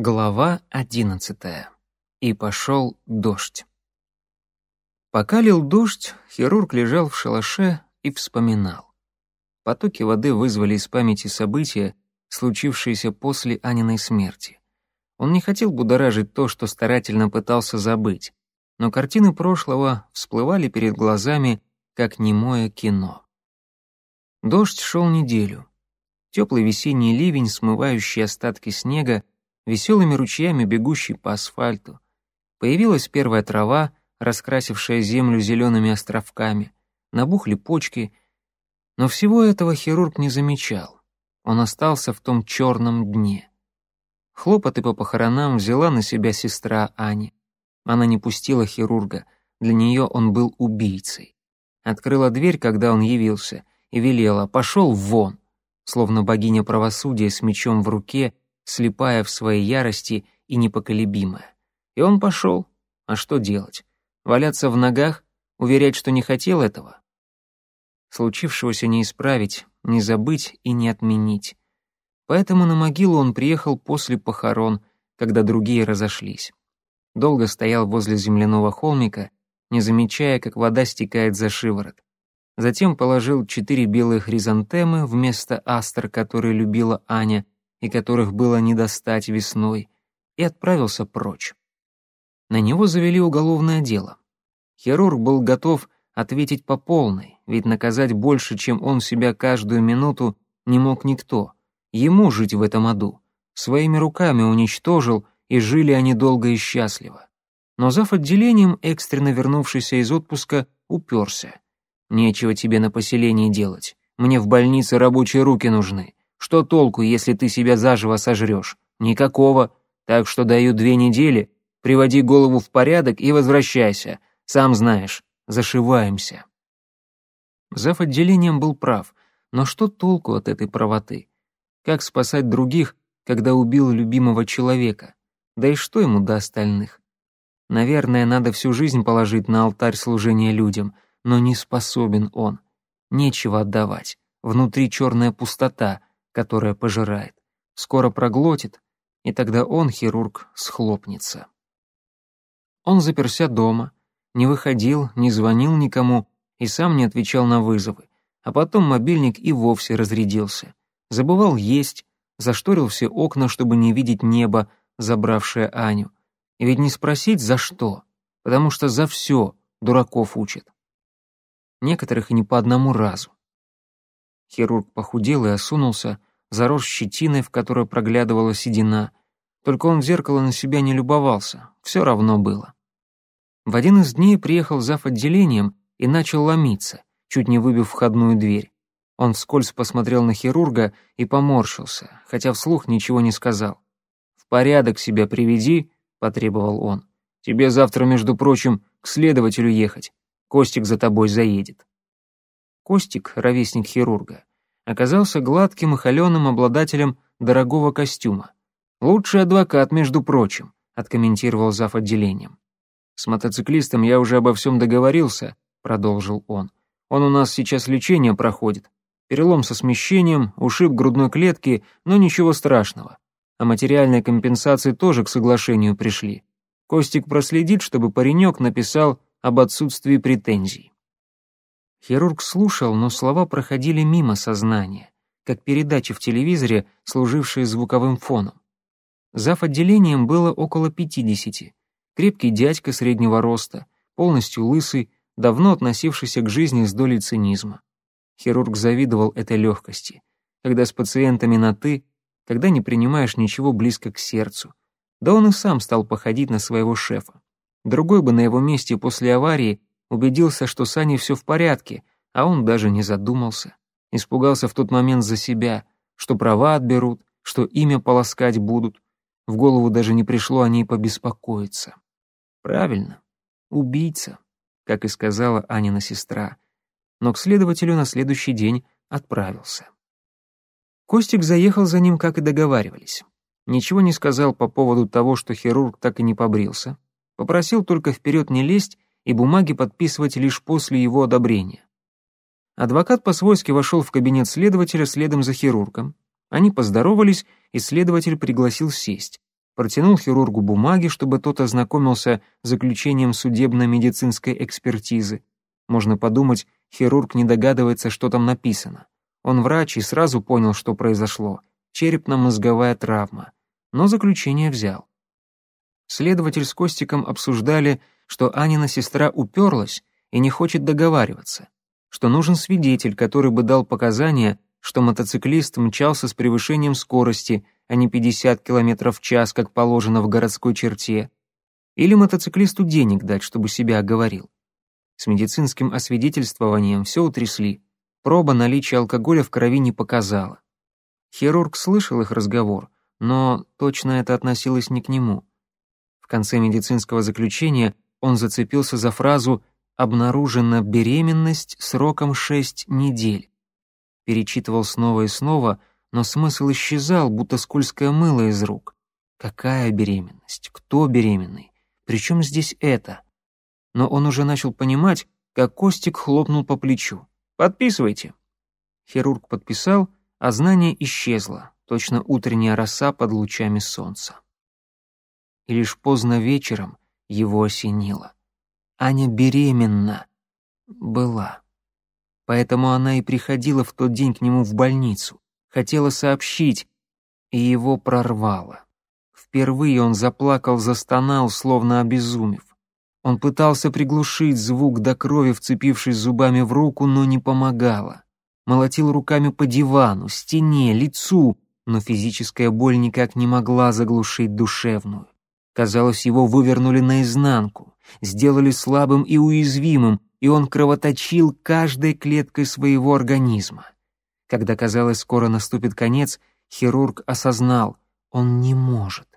Глава одиннадцатая. И пошел дождь. Пока лил дождь, хирург лежал в шалаше и вспоминал. Потоки воды вызвали из памяти события, случившиеся после Аниной смерти. Он не хотел будоражить то, что старательно пытался забыть, но картины прошлого всплывали перед глазами, как немое кино. Дождь шел неделю. Теплый весенний ливень, смывающий остатки снега, веселыми ручьями бегущий по асфальту. Появилась первая трава, раскрасившая землю зелеными островками, набухли почки, но всего этого хирург не замечал. Он остался в том черном дне. Хлопоты по похоронам взяла на себя сестра Ани. Она не пустила хирурга, для нее он был убийцей. Открыла дверь, когда он явился, и велела «пошел вон», словно богиня правосудия с мечом в руке — слепая в своей ярости и непоколебимая. И он пошел. А что делать? Валяться в ногах? Уверять, что не хотел этого? Случившегося не исправить, не забыть и не отменить. Поэтому на могилу он приехал после похорон, когда другие разошлись. Долго стоял возле земляного холмика, не замечая, как вода стекает за шиворот. Затем положил четыре белые хризантемы вместо астр, которые любила Аня, и которых было не достать весной, и отправился прочь. На него завели уголовное дело. Хирург был готов ответить по полной, ведь наказать больше, чем он себя каждую минуту, не мог никто. Ему жить в этом аду. Своими руками уничтожил, и жили они долго и счастливо. Но зав. отделением, экстренно вернувшийся из отпуска, уперся. «Нечего тебе на поселении делать. Мне в больнице рабочие руки нужны. Что толку, если ты себя заживо сожрешь? Никакого. Так что даю две недели, приводи голову в порядок и возвращайся. Сам знаешь, зашиваемся. Зав. отделением был прав, но что толку от этой правоты? Как спасать других, когда убил любимого человека? Да и что ему до остальных? Наверное, надо всю жизнь положить на алтарь служения людям, но не способен он. Нечего отдавать. Внутри черная пустота, которая пожирает, скоро проглотит, и тогда он, хирург, схлопнется. Он заперся дома, не выходил, не звонил никому и сам не отвечал на вызовы, а потом мобильник и вовсе разрядился. Забывал есть, зашторил все окна, чтобы не видеть небо, забравшее Аню. И ведь не спросить, за что, потому что за все дураков учат. Некоторых и не по одному разу. Хирург похудел и осунулся, зарос щетиной, в которой проглядывала седина. Только он в зеркало на себя не любовался, все равно было. В один из дней приехал зав. отделением и начал ломиться, чуть не выбив входную дверь. Он вскользь посмотрел на хирурга и поморщился, хотя вслух ничего не сказал. «В порядок себя приведи», — потребовал он. «Тебе завтра, между прочим, к следователю ехать. Костик за тобой заедет». Костик — ровесник хирурга оказался гладким и холеным обладателем дорогого костюма. «Лучший адвокат, между прочим», — откомментировал зав. отделением. «С мотоциклистом я уже обо всем договорился», — продолжил он. «Он у нас сейчас лечение проходит. Перелом со смещением, ушиб грудной клетки, но ничего страшного. А материальной компенсации тоже к соглашению пришли. Костик проследит, чтобы паренек написал об отсутствии претензий. Хирург слушал, но слова проходили мимо сознания, как передачи в телевизоре, служившие звуковым фоном. Зав. отделением было около пятидесяти. Крепкий дядька среднего роста, полностью лысый, давно относившийся к жизни с долей цинизма. Хирург завидовал этой легкости, когда с пациентами на «ты», когда не принимаешь ничего близко к сердцу. Да он и сам стал походить на своего шефа. Другой бы на его месте после аварии убедился, что с Аней все в порядке, а он даже не задумался. Испугался в тот момент за себя, что права отберут, что имя полоскать будут. В голову даже не пришло о ней побеспокоиться. Правильно, убийца, как и сказала Анина сестра. Но к следователю на следующий день отправился. Костик заехал за ним, как и договаривались. Ничего не сказал по поводу того, что хирург так и не побрился. Попросил только вперед не лезть и бумаги подписывать лишь после его одобрения. Адвокат по-свойски вошел в кабинет следователя следом за хирургом. Они поздоровались, и следователь пригласил сесть. протянул хирургу бумаги, чтобы тот ознакомился с заключением судебно-медицинской экспертизы. Можно подумать, хирург не догадывается, что там написано. Он врач и сразу понял, что произошло. Черепно-мозговая травма. Но заключение взял. Следователь с Костиком обсуждали, что Анина сестра уперлась и не хочет договариваться, что нужен свидетель, который бы дал показания, что мотоциклист мчался с превышением скорости, а не 50 км в час, как положено в городской черте, или мотоциклисту денег дать, чтобы себя оговорил. С медицинским освидетельствованием все утрясли, проба наличия алкоголя в крови не показала. Хирург слышал их разговор, но точно это относилось не к нему. В конце медицинского заключения он зацепился за фразу «обнаружена беременность сроком 6 недель». Перечитывал снова и снова, но смысл исчезал, будто скользкое мыло из рук. Какая беременность? Кто беременный? Причем здесь это? Но он уже начал понимать, как Костик хлопнул по плечу. «Подписывайте». Хирург подписал, а знание исчезло, точно утренняя роса под лучами солнца. И лишь поздно вечером его осенило. Аня беременна. Была. Поэтому она и приходила в тот день к нему в больницу. Хотела сообщить, и его прорвало. Впервые он заплакал, застонал, словно обезумев. Он пытался приглушить звук до крови, вцепившись зубами в руку, но не помогало. Молотил руками по дивану, стене, лицу, но физическая боль никак не могла заглушить душевную. Казалось, его вывернули наизнанку, сделали слабым и уязвимым, и он кровоточил каждой клеткой своего организма. Когда казалось, скоро наступит конец, хирург осознал, он не может.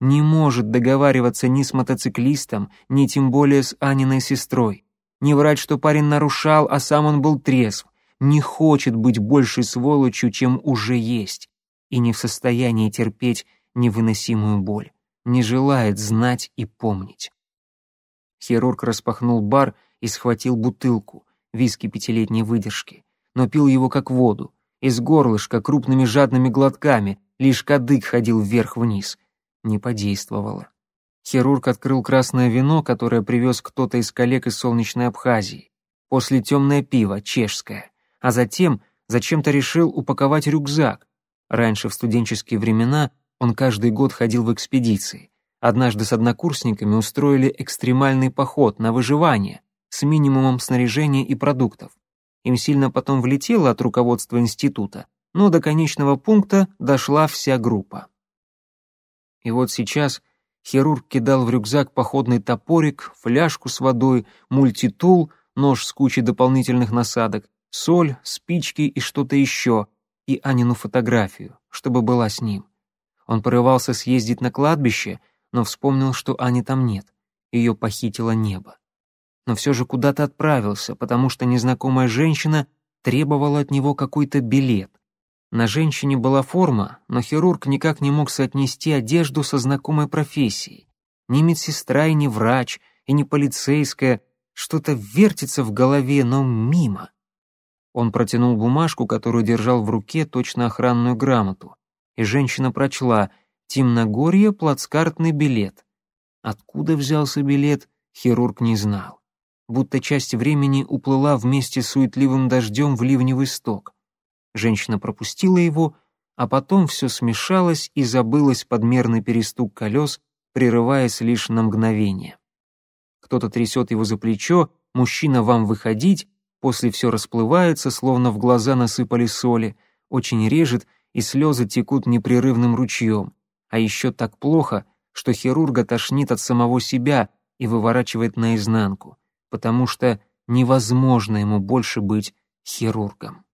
Не может договариваться ни с мотоциклистом, ни тем более с Аниной сестрой. Не врать, что парень нарушал, а сам он был трезв. Не хочет быть большей сволочью, чем уже есть. И не в состоянии терпеть невыносимую боль. Не желает знать и помнить. Хирург распахнул бар и схватил бутылку, виски пятилетней выдержки, но пил его как воду, из горлышка крупными жадными глотками, лишь кадык ходил вверх-вниз. Не подействовало. Хирург открыл красное вино, которое привез кто-то из коллег из солнечной Абхазии. После темное пиво, чешское. А затем зачем-то решил упаковать рюкзак. Раньше, в студенческие времена, он каждый год ходил в экспедиции. Однажды с однокурсниками устроили экстремальный поход на выживание с минимумом снаряжения и продуктов. Им сильно потом влетело от руководства института, но до конечного пункта дошла вся группа. И вот сейчас хирург кидал в рюкзак походный топорик, фляжку с водой, мультитул, нож с кучей дополнительных насадок, соль, спички и что-то еще, и Анину фотографию, чтобы была с ним. Он порывался съездить на кладбище — но вспомнил, что Ани там нет. Ее похитило небо. Но все же куда-то отправился, потому что незнакомая женщина требовала от него какой-то билет. На женщине была форма, но хирург никак не мог соотнести одежду со знакомой профессией. Ни медсестра и ни врач, и ни полицейская. Что-то вертится в голове, но мимо. Он протянул бумажку, которую держал в руке, точно охранную грамоту. И женщина прочла — Темногорье плацкартный билет. Откуда взялся билет, хирург не знал. Будто часть времени уплыла вместе с суетливым дождем в ливневый сток. Женщина пропустила его, а потом все смешалось и забылось под мерный перестук колес, прерываясь лишь на мгновение. Кто-то трясет его за плечо, мужчина вам выходить, после все расплывается, словно в глаза насыпали соли, очень режет, и слезы текут непрерывным ручьем а еще так плохо, что хирурга тошнит от самого себя и выворачивает наизнанку, потому что невозможно ему больше быть хирургом.